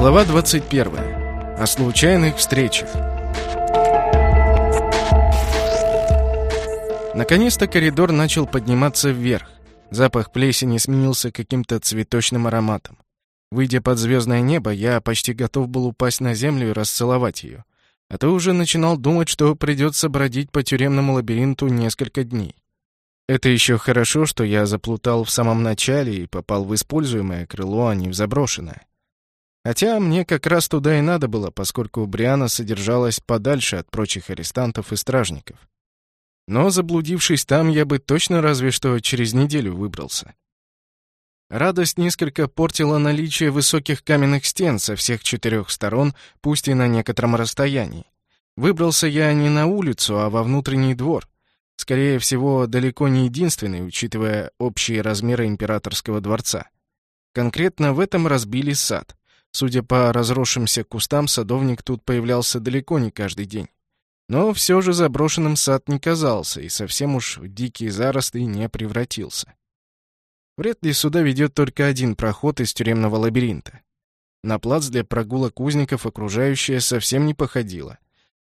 Глава 21. О случайных встречах. Наконец-то коридор начал подниматься вверх. Запах плесени сменился каким-то цветочным ароматом. Выйдя под звездное небо, я почти готов был упасть на землю и расцеловать ее. А то уже начинал думать, что придется бродить по тюремному лабиринту несколько дней. Это еще хорошо, что я заплутал в самом начале и попал в используемое крыло, а не в заброшенное. Хотя мне как раз туда и надо было, поскольку Бриана содержалась подальше от прочих арестантов и стражников. Но заблудившись там, я бы точно разве что через неделю выбрался. Радость несколько портила наличие высоких каменных стен со всех четырех сторон, пусть и на некотором расстоянии. Выбрался я не на улицу, а во внутренний двор. Скорее всего, далеко не единственный, учитывая общие размеры императорского дворца. Конкретно в этом разбили сад. Судя по разросшимся кустам, садовник тут появлялся далеко не каждый день. Но все же заброшенным сад не казался и совсем уж в дикие заросли не превратился. Вряд ли сюда ведет только один проход из тюремного лабиринта. На плац для прогулок узников окружающее совсем не походило.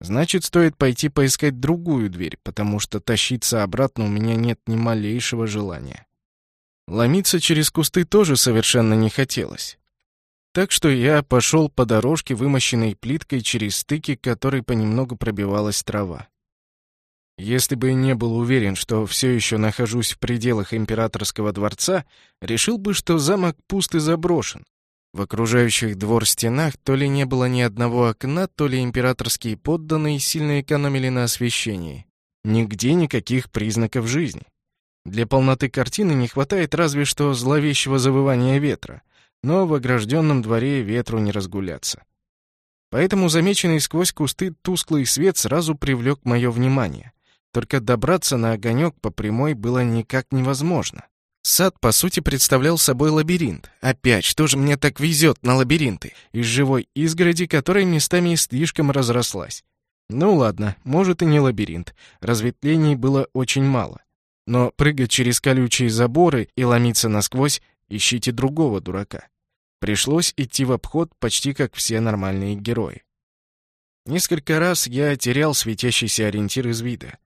Значит, стоит пойти поискать другую дверь, потому что тащиться обратно у меня нет ни малейшего желания. Ломиться через кусты тоже совершенно не хотелось. Так что я пошел по дорожке, вымощенной плиткой через стыки, которой понемногу пробивалась трава. Если бы не был уверен, что все еще нахожусь в пределах императорского дворца, решил бы, что замок пуст и заброшен. В окружающих двор стенах то ли не было ни одного окна, то ли императорские подданные сильно экономили на освещении. Нигде никаких признаков жизни. Для полноты картины не хватает разве что зловещего завывания ветра — но в огражденном дворе ветру не разгуляться. Поэтому замеченный сквозь кусты тусклый свет сразу привлек мое внимание. Только добраться на огонек по прямой было никак невозможно. Сад, по сути, представлял собой лабиринт. Опять, что же мне так везет на лабиринты? Из живой изгороди, которая местами слишком разрослась. Ну ладно, может и не лабиринт. Разветвлений было очень мало. Но прыгать через колючие заборы и ломиться насквозь ищите другого дурака. Пришлось идти в обход почти как все нормальные герои. Несколько раз я терял светящийся ориентир из вида.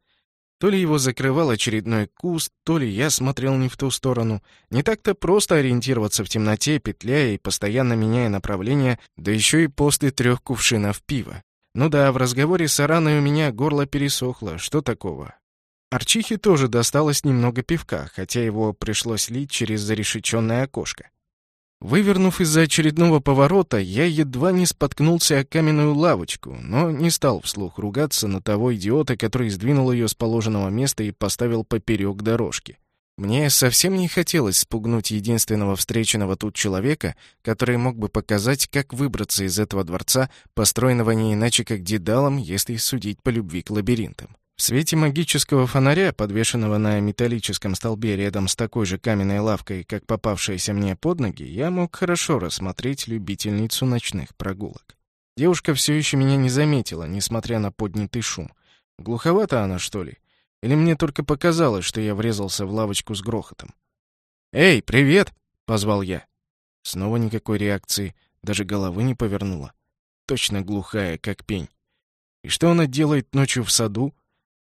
То ли его закрывал очередной куст, то ли я смотрел не в ту сторону. Не так-то просто ориентироваться в темноте, петляя и постоянно меняя направление, да еще и после трех кувшинов пива. Ну да, в разговоре с Араной у меня горло пересохло. Что такого? Арчихе тоже досталось немного пивка, хотя его пришлось лить через зарешеченное окошко. Вывернув из-за очередного поворота, я едва не споткнулся о каменную лавочку, но не стал вслух ругаться на того идиота, который сдвинул ее с положенного места и поставил поперек дорожки. Мне совсем не хотелось спугнуть единственного встреченного тут человека, который мог бы показать, как выбраться из этого дворца, построенного не иначе как дедалом, если судить по любви к лабиринтам. В свете магического фонаря, подвешенного на металлическом столбе рядом с такой же каменной лавкой, как попавшаяся мне под ноги, я мог хорошо рассмотреть любительницу ночных прогулок. Девушка все еще меня не заметила, несмотря на поднятый шум. Глуховата она, что ли? Или мне только показалось, что я врезался в лавочку с грохотом? «Эй, привет!» — позвал я. Снова никакой реакции, даже головы не повернула. Точно глухая, как пень. И что она делает ночью в саду?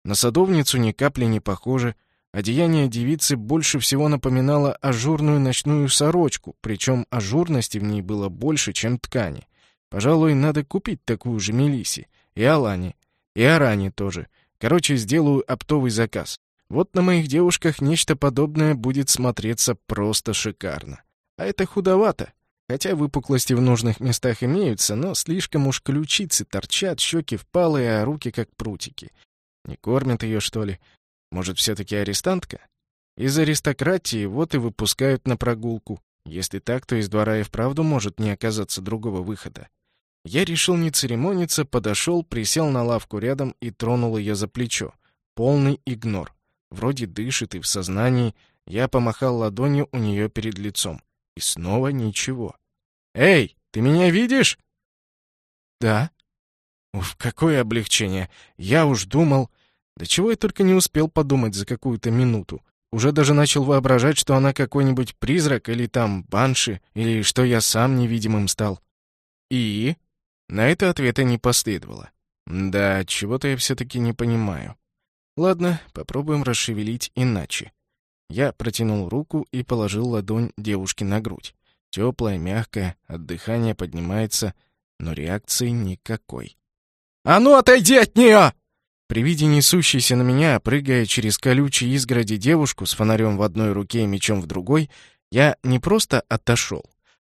На садовницу ни капли не похоже. Одеяние девицы больше всего напоминало ажурную ночную сорочку, причем ажурности в ней было больше, чем ткани. Пожалуй, надо купить такую же Мелисе. И Алане. И Аране тоже. Короче, сделаю оптовый заказ. Вот на моих девушках нечто подобное будет смотреться просто шикарно. А это худовато. Хотя выпуклости в нужных местах имеются, но слишком уж ключицы торчат, щеки впалые, а руки как прутики. Не кормят ее, что ли? Может, все-таки арестантка? Из аристократии вот и выпускают на прогулку. Если так, то из двора и вправду может не оказаться другого выхода. Я решил не церемониться, подошел, присел на лавку рядом и тронул ее за плечо. Полный игнор. Вроде дышит и в сознании. Я помахал ладонью у нее перед лицом. И снова ничего. «Эй, ты меня видишь?» «Да». Уф, какое облегчение. Я уж думал... Да чего я только не успел подумать за какую-то минуту. Уже даже начал воображать, что она какой-нибудь призрак или там банши, или что я сам невидимым стал. И? На это ответа не последовало. Да, чего-то я все-таки не понимаю. Ладно, попробуем расшевелить иначе. Я протянул руку и положил ладонь девушке на грудь. Теплая, мягкая, от дыхания поднимается, но реакции никакой. «А ну, отойди от нее!» При виде несущейся на меня, прыгая через колючие изгороди девушку с фонарем в одной руке и мечом в другой, я не просто отошел,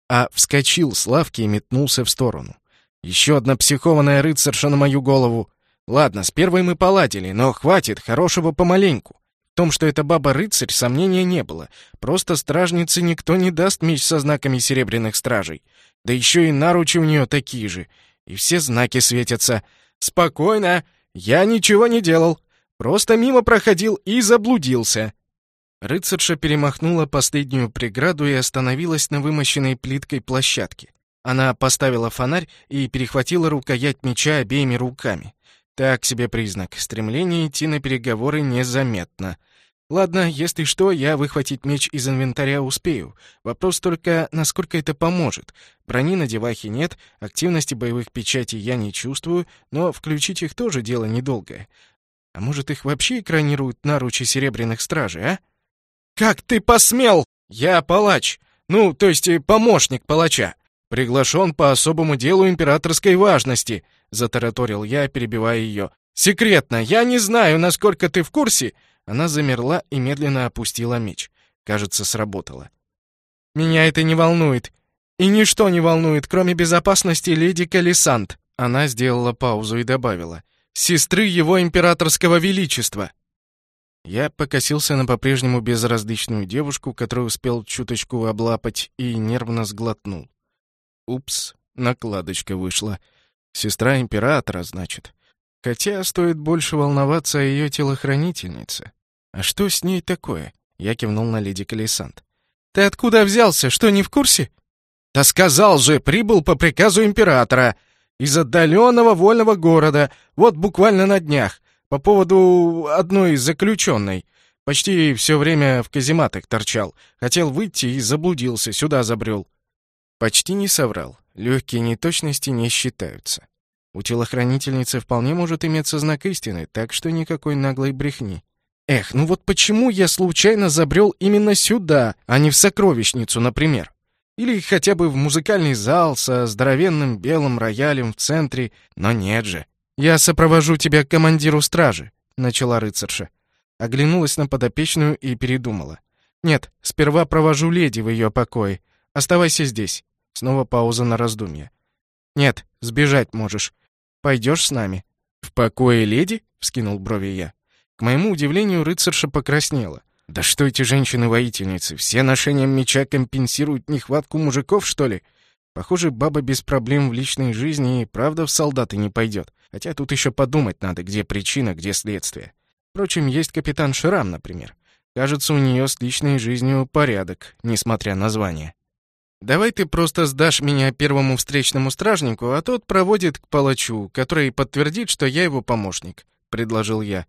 а вскочил с лавки и метнулся в сторону. Еще одна психованная рыцарша на мою голову. Ладно, с первой мы поладили, но хватит, хорошего помаленьку. В том, что это баба-рыцарь, сомнения не было. Просто стражнице никто не даст меч со знаками серебряных стражей. Да еще и наручи у нее такие же. И все знаки светятся. «Спокойно! Я ничего не делал. Просто мимо проходил и заблудился». Рыцарша перемахнула последнюю преграду и остановилась на вымощенной плиткой площадке. Она поставила фонарь и перехватила рукоять меча обеими руками. Так себе признак. Стремление идти на переговоры незаметно. Ладно, если что, я выхватить меч из инвентаря успею. Вопрос только, насколько это поможет. Брони на девахе нет, активности боевых печатей я не чувствую, но включить их тоже дело недолгое. А может, их вообще экранируют наручи серебряных стражей, а? «Как ты посмел?» «Я палач. Ну, то есть э, помощник палача. Приглашен по особому делу императорской важности», — затараторил я, перебивая ее. «Секретно. Я не знаю, насколько ты в курсе». Она замерла и медленно опустила меч. Кажется, сработало. «Меня это не волнует. И ничто не волнует, кроме безопасности леди Калисант». Она сделала паузу и добавила. «Сестры его императорского величества». Я покосился на по-прежнему безразличную девушку, которую успел чуточку облапать, и нервно сглотнул. Упс, накладочка вышла. Сестра императора, значит. Хотя стоит больше волноваться о ее телохранительнице. А что с ней такое? Я кивнул на леди Калисант. Ты откуда взялся? Что, не в курсе? Да сказал же, прибыл по приказу императора. Из отдаленного вольного города. Вот буквально на днях. По поводу одной заключенной. Почти все время в казематах торчал. Хотел выйти и заблудился, сюда забрел. Почти не соврал. Легкие неточности не считаются. У телохранительницы вполне может иметься знак истины, так что никакой наглой брехни. Эх, ну вот почему я случайно забрел именно сюда, а не в сокровищницу, например? Или хотя бы в музыкальный зал со здоровенным белым роялем в центре, но нет же. «Я сопровожу тебя к командиру стражи», — начала рыцарша. Оглянулась на подопечную и передумала. «Нет, сперва провожу леди в ее покое. Оставайся здесь». Снова пауза на раздумье. «Нет, сбежать можешь. Пойдешь с нами». «В покое леди?» — вскинул брови я. К моему удивлению, рыцарша покраснела. «Да что эти женщины-воительницы? Все ношением меча компенсируют нехватку мужиков, что ли?» Похоже, баба без проблем в личной жизни и правда в солдаты не пойдет. Хотя тут еще подумать надо, где причина, где следствие. Впрочем, есть капитан Шрам, например. Кажется, у нее с личной жизнью порядок, несмотря на звание. «Давай ты просто сдашь меня первому встречному стражнику, а тот проводит к палачу, который подтвердит, что я его помощник», — предложил я.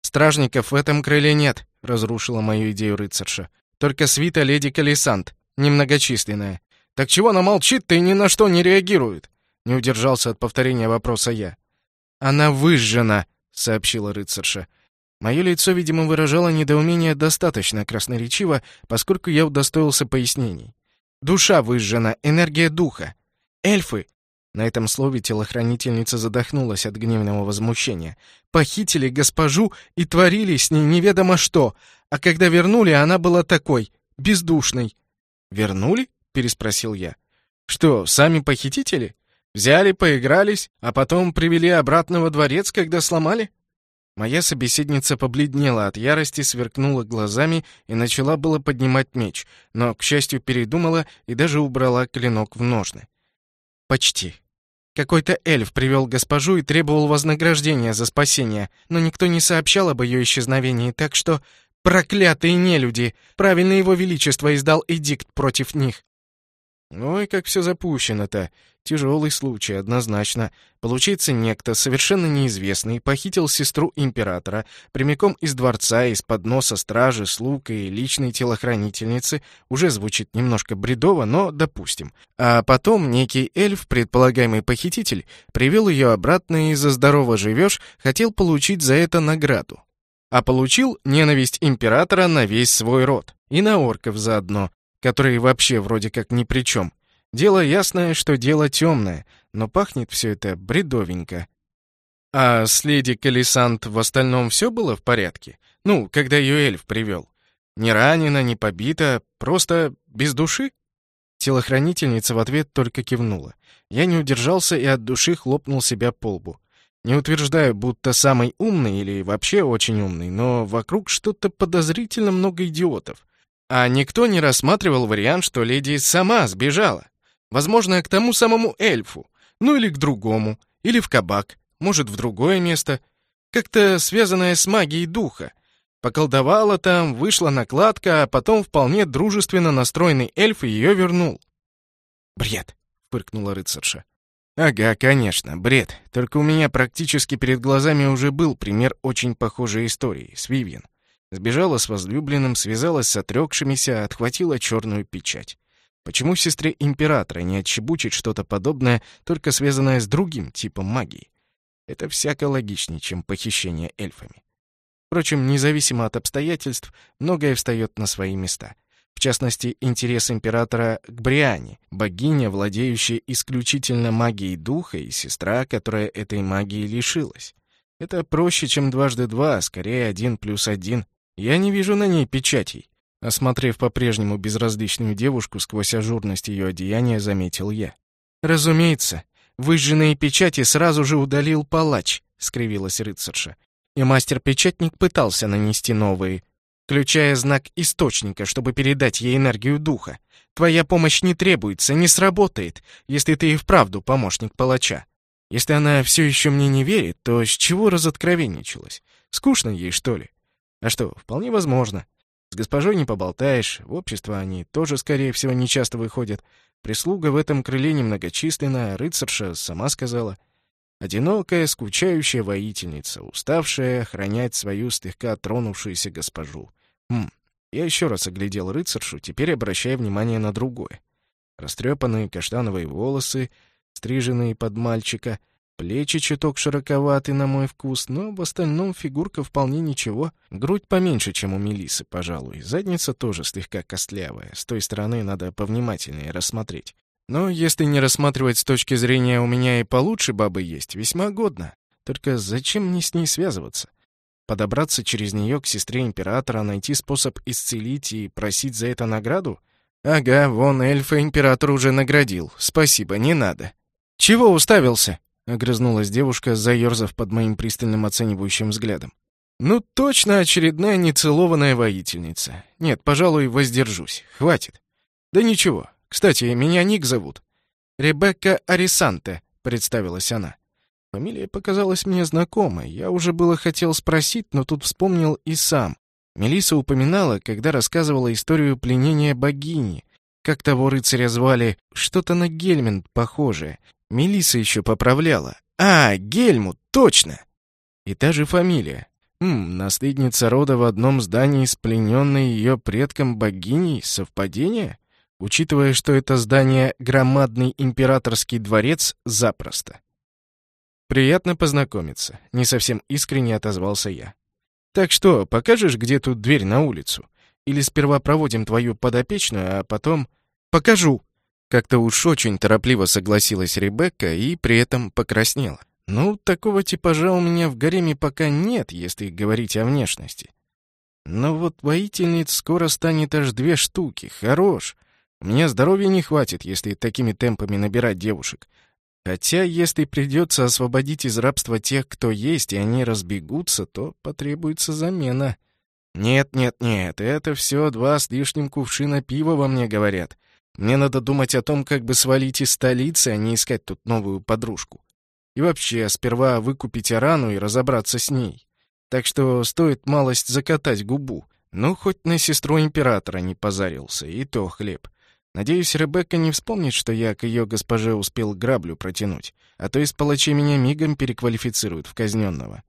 «Стражников в этом крыле нет», — разрушила мою идею рыцарша. «Только свита леди Калисант, немногочисленная. «Так чего она молчит-то и ни на что не реагирует?» Не удержался от повторения вопроса я. «Она выжжена», — сообщила рыцарша. Мое лицо, видимо, выражало недоумение достаточно красноречиво, поскольку я удостоился пояснений. «Душа выжжена, энергия духа. Эльфы!» На этом слове телохранительница задохнулась от гневного возмущения. «Похитили госпожу и творили с ней неведомо что, а когда вернули, она была такой, бездушной». «Вернули?» переспросил я. «Что, сами похитители? Взяли, поигрались, а потом привели обратно во дворец, когда сломали?» Моя собеседница побледнела от ярости, сверкнула глазами и начала было поднимать меч, но, к счастью, передумала и даже убрала клинок в ножны. «Почти», какой-то эльф привел госпожу и требовал вознаграждения за спасение, но никто не сообщал об ее исчезновении, так что... Проклятые нелюди! Правильно его величество издал эдикт против них. Ой, как все запущено-то. Тяжелый случай, однозначно. Получается, некто, совершенно неизвестный, похитил сестру императора прямиком из дворца, из-под носа стражи, слуг и личной телохранительницы. Уже звучит немножко бредово, но допустим. А потом некий эльф, предполагаемый похититель, привел ее обратно и за здорово живешь хотел получить за это награду. А получил ненависть императора на весь свой род. И на орков заодно, которые вообще вроде как ни при чем. Дело ясное, что дело темное, но пахнет все это бредовенько. А с леди Калисант в остальном все было в порядке? Ну, когда ее эльф привел. Не ранена, не побита, просто без души? Телохранительница в ответ только кивнула. Я не удержался и от души хлопнул себя по лбу. Не утверждаю, будто самый умный или вообще очень умный, но вокруг что-то подозрительно много идиотов. А никто не рассматривал вариант, что леди сама сбежала. Возможно, к тому самому эльфу, ну или к другому, или в кабак, может, в другое место, как-то связанное с магией духа. Поколдовала там, вышла накладка, а потом вполне дружественно настроенный эльф ее вернул. «Бред!» — фыркнула рыцарша. «Ага, конечно, бред. Только у меня практически перед глазами уже был пример очень похожей истории с Вивьен. Сбежала с возлюбленным, связалась с отрекшимися, отхватила черную печать. Почему сестре императора не отчебучить что-то подобное, только связанное с другим типом магии? Это всяко логичнее, чем похищение эльфами. Впрочем, независимо от обстоятельств, многое встает на свои места. В частности, интерес императора к Бриане, богиня, владеющая исключительно магией духа, и сестра, которая этой магии лишилась. Это проще, чем дважды два, а скорее один плюс один. Я не вижу на ней печатей. Осмотрев по-прежнему безразличную девушку сквозь ажурность ее одеяния, заметил я. «Разумеется, выжженные печати сразу же удалил палач», — скривилась рыцарша. И мастер-печатник пытался нанести новые, включая знак источника, чтобы передать ей энергию духа. Твоя помощь не требуется, не сработает, если ты и вправду помощник палача. Если она все еще мне не верит, то с чего разоткровенничалась? Скучно ей, что ли? А что, вполне возможно. С госпожой не поболтаешь, в общество они тоже, скорее всего, не часто выходят. Прислуга в этом крыле немногочисленная, рыцарша сама сказала. Одинокая, скучающая воительница, уставшая охранять свою слегка тронувшуюся госпожу. Хм, я еще раз оглядел рыцаршу, теперь обращая внимание на другое. Растрепанные каштановые волосы, стриженные под мальчика, Плечи чуток широковаты на мой вкус, но в остальном фигурка вполне ничего. Грудь поменьше, чем у Мелисы, пожалуй. Задница тоже слегка костлявая. С той стороны надо повнимательнее рассмотреть. Но если не рассматривать с точки зрения «у меня и получше бабы есть», весьма годно. Только зачем мне с ней связываться? Подобраться через нее к сестре императора, найти способ исцелить и просить за это награду? Ага, вон эльфа император уже наградил. Спасибо, не надо. Чего уставился? Огрызнулась девушка, заерзав под моим пристальным оценивающим взглядом. Ну, точно очередная нецелованная воительница. Нет, пожалуй, воздержусь. Хватит. Да ничего. Кстати, меня Ник зовут. Ребекка Арисанте, представилась она. Фамилия показалась мне знакомой. Я уже было хотел спросить, но тут вспомнил и сам. Мелиса упоминала, когда рассказывала историю пленения богини. Как того рыцаря звали, что-то на Гельмент похожее. Мелиса еще поправляла. А, Гельмут, точно! И та же фамилия. Хм, наследница рода в одном здании с плененной ее предком богиней. Совпадение? Учитывая, что это здание — громадный императорский дворец, запросто. «Приятно познакомиться», — не совсем искренне отозвался я. «Так что, покажешь, где тут дверь на улицу? Или сперва проводим твою подопечную, а потом...» «Покажу», как-то уж очень торопливо согласилась Ребекка и при этом покраснела. Ну, такого типажа у меня в гареме пока нет, если говорить о внешности. Но вот воительниц скоро станет аж две штуки. Хорош. Меня здоровья не хватит, если такими темпами набирать девушек. Хотя, если придется освободить из рабства тех, кто есть, и они разбегутся, то потребуется замена. Нет, нет, нет, это все два с лишним кувшина пива во мне говорят. Мне надо думать о том, как бы свалить из столицы, а не искать тут новую подружку. И вообще, сперва выкупить Арану и разобраться с ней. Так что стоит малость закатать губу. Ну, хоть на сестру императора не позарился, и то хлеб. Надеюсь, Ребекка не вспомнит, что я к ее госпоже успел граблю протянуть, а то из палачей меня мигом переквалифицируют в казненного.